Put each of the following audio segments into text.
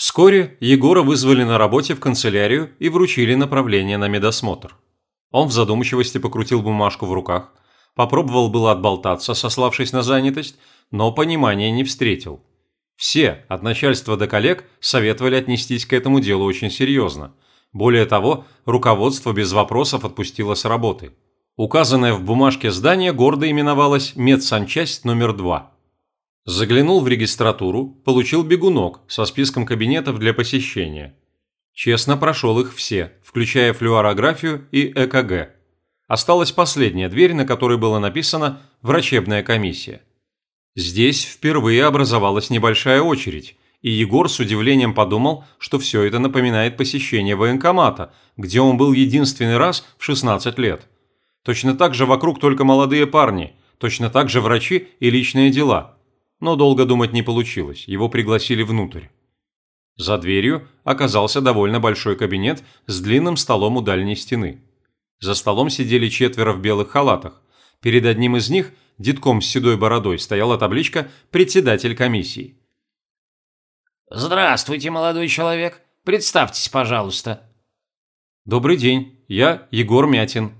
Вскоре Егора вызвали на работе в канцелярию и вручили направление на медосмотр. Он в задумчивости покрутил бумажку в руках, попробовал было отболтаться, сославшись на занятость, но понимания не встретил. Все, от начальства до коллег, советовали отнестись к этому делу очень серьезно. Более того, руководство без вопросов отпустило с работы. Указанное в бумажке здание гордо именовалось медсанчасть номер 2. Заглянул в регистратуру, получил бегунок со списком кабинетов для посещения. Честно прошел их все, включая флюорографию и ЭКГ. Осталась последняя дверь, на которой было написано «Врачебная комиссия». Здесь впервые образовалась небольшая очередь, и Егор с удивлением подумал, что все это напоминает посещение военкомата, где он был единственный раз в 16 лет. Точно так же вокруг только молодые парни, точно так же врачи и личные дела – но долго думать не получилось, его пригласили внутрь. За дверью оказался довольно большой кабинет с длинным столом у дальней стены. За столом сидели четверо в белых халатах. Перед одним из них, детком с седой бородой, стояла табличка «Председатель комиссии». «Здравствуйте, молодой человек. Представьтесь, пожалуйста». «Добрый день. Я Егор Мятин.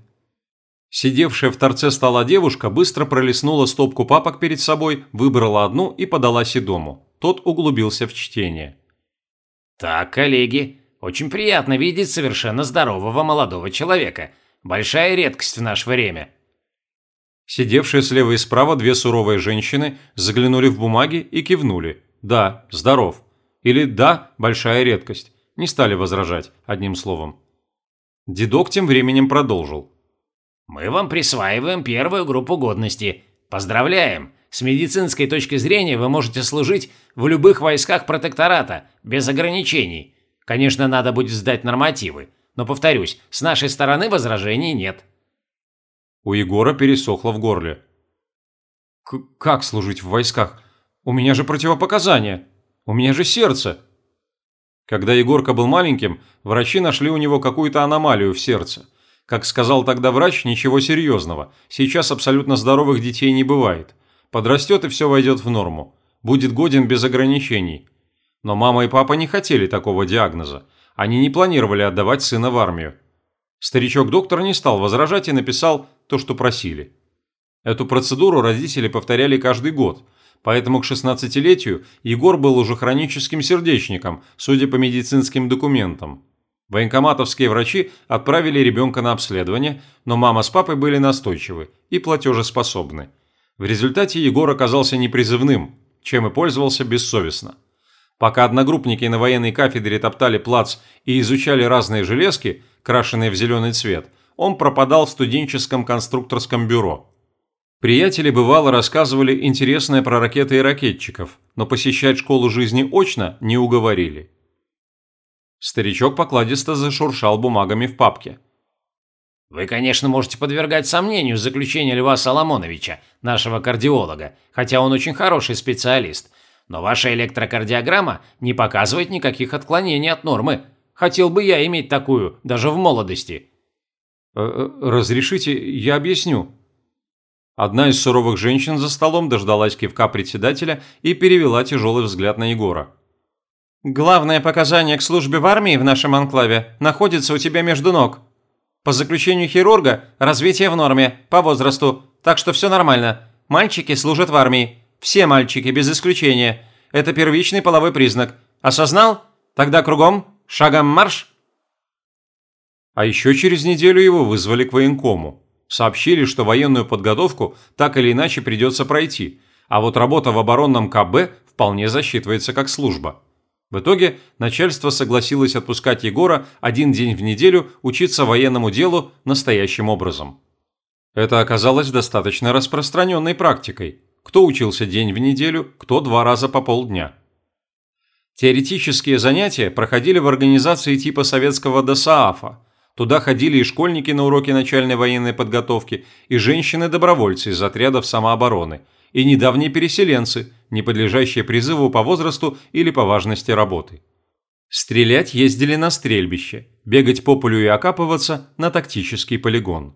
Сидевшая в торце стола девушка быстро пролистнула стопку папок перед собой, выбрала одну и подала Седому. Тот углубился в чтение. «Так, коллеги, очень приятно видеть совершенно здорового молодого человека. Большая редкость в наше время». Сидевшие слева и справа две суровые женщины заглянули в бумаги и кивнули. «Да, здоров». Или «Да, большая редкость». Не стали возражать, одним словом. Дедок тем временем продолжил. Мы вам присваиваем первую группу годности. Поздравляем! С медицинской точки зрения вы можете служить в любых войсках протектората, без ограничений. Конечно, надо будет сдать нормативы, но, повторюсь, с нашей стороны возражений нет. У Егора пересохло в горле. «Как служить в войсках? У меня же противопоказания. У меня же сердце». Когда Егорка был маленьким, врачи нашли у него какую-то аномалию в сердце – как сказал тогда врач, ничего серьезного. Сейчас абсолютно здоровых детей не бывает. Подрастет и все войдет в норму. Будет годен без ограничений. Но мама и папа не хотели такого диагноза. Они не планировали отдавать сына в армию. Старичок-доктор не стал возражать и написал то, что просили. Эту процедуру родители повторяли каждый год, поэтому к 16-летию Егор был уже хроническим сердечником, судя по медицинским документам. Военкоматовские врачи отправили ребенка на обследование, но мама с папой были настойчивы и платежеспособны. В результате Егор оказался непризывным, чем и пользовался бессовестно. Пока одногруппники на военной кафедре топтали плац и изучали разные железки, крашенные в зеленый цвет, он пропадал в студенческом конструкторском бюро. Приятели бывало рассказывали интересное про ракеты и ракетчиков, но посещать школу жизни очно не уговорили. Старичок покладисто зашуршал бумагами в папке. «Вы, конечно, можете подвергать сомнению заключение Льва Соломоновича, нашего кардиолога, хотя он очень хороший специалист. Но ваша электрокардиограмма не показывает никаких отклонений от нормы. Хотел бы я иметь такую, даже в молодости». «Э, э, «Разрешите, я объясню». Одна из суровых женщин за столом дождалась кивка председателя и перевела тяжелый взгляд на Егора. Главное показание к службе в армии в нашем анклаве находится у тебя между ног. По заключению хирурга, развитие в норме, по возрасту, так что все нормально. Мальчики служат в армии. Все мальчики, без исключения. Это первичный половой признак. Осознал? Тогда кругом, шагом марш. А еще через неделю его вызвали к военкому. Сообщили, что военную подготовку так или иначе придется пройти, а вот работа в оборонном КБ вполне засчитывается как служба. В итоге начальство согласилось отпускать Егора один день в неделю учиться военному делу настоящим образом. Это оказалось достаточно распространенной практикой. Кто учился день в неделю, кто два раза по полдня. Теоретические занятия проходили в организации типа советского ДОСААФа. Туда ходили и школьники на уроки начальной военной подготовки, и женщины-добровольцы из отрядов самообороны – и недавние переселенцы, не подлежащие призыву по возрасту или по важности работы. Стрелять ездили на стрельбище, бегать по полю и окапываться на тактический полигон.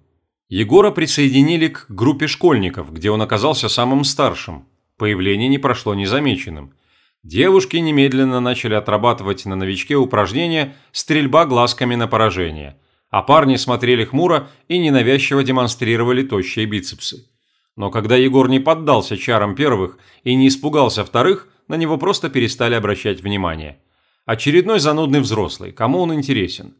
Егора присоединили к группе школьников, где он оказался самым старшим. Появление не прошло незамеченным. Девушки немедленно начали отрабатывать на новичке упражнения «стрельба глазками на поражение», а парни смотрели хмуро и ненавязчиво демонстрировали тощие бицепсы. Но когда Егор не поддался чарам первых и не испугался вторых, на него просто перестали обращать внимание. Очередной занудный взрослый, кому он интересен?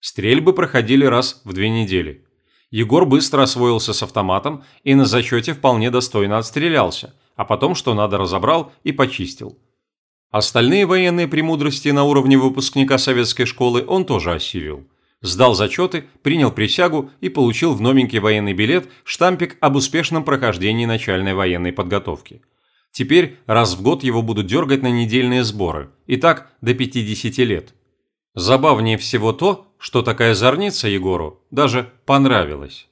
Стрельбы проходили раз в две недели. Егор быстро освоился с автоматом и на зачете вполне достойно отстрелялся, а потом что надо разобрал и почистил. Остальные военные премудрости на уровне выпускника советской школы он тоже осилил. Сдал зачеты, принял присягу и получил в новенький военный билет штампик об успешном прохождении начальной военной подготовки. Теперь раз в год его будут дергать на недельные сборы, и так до 50 лет. Забавнее всего то, что такая зорница Егору даже понравилась.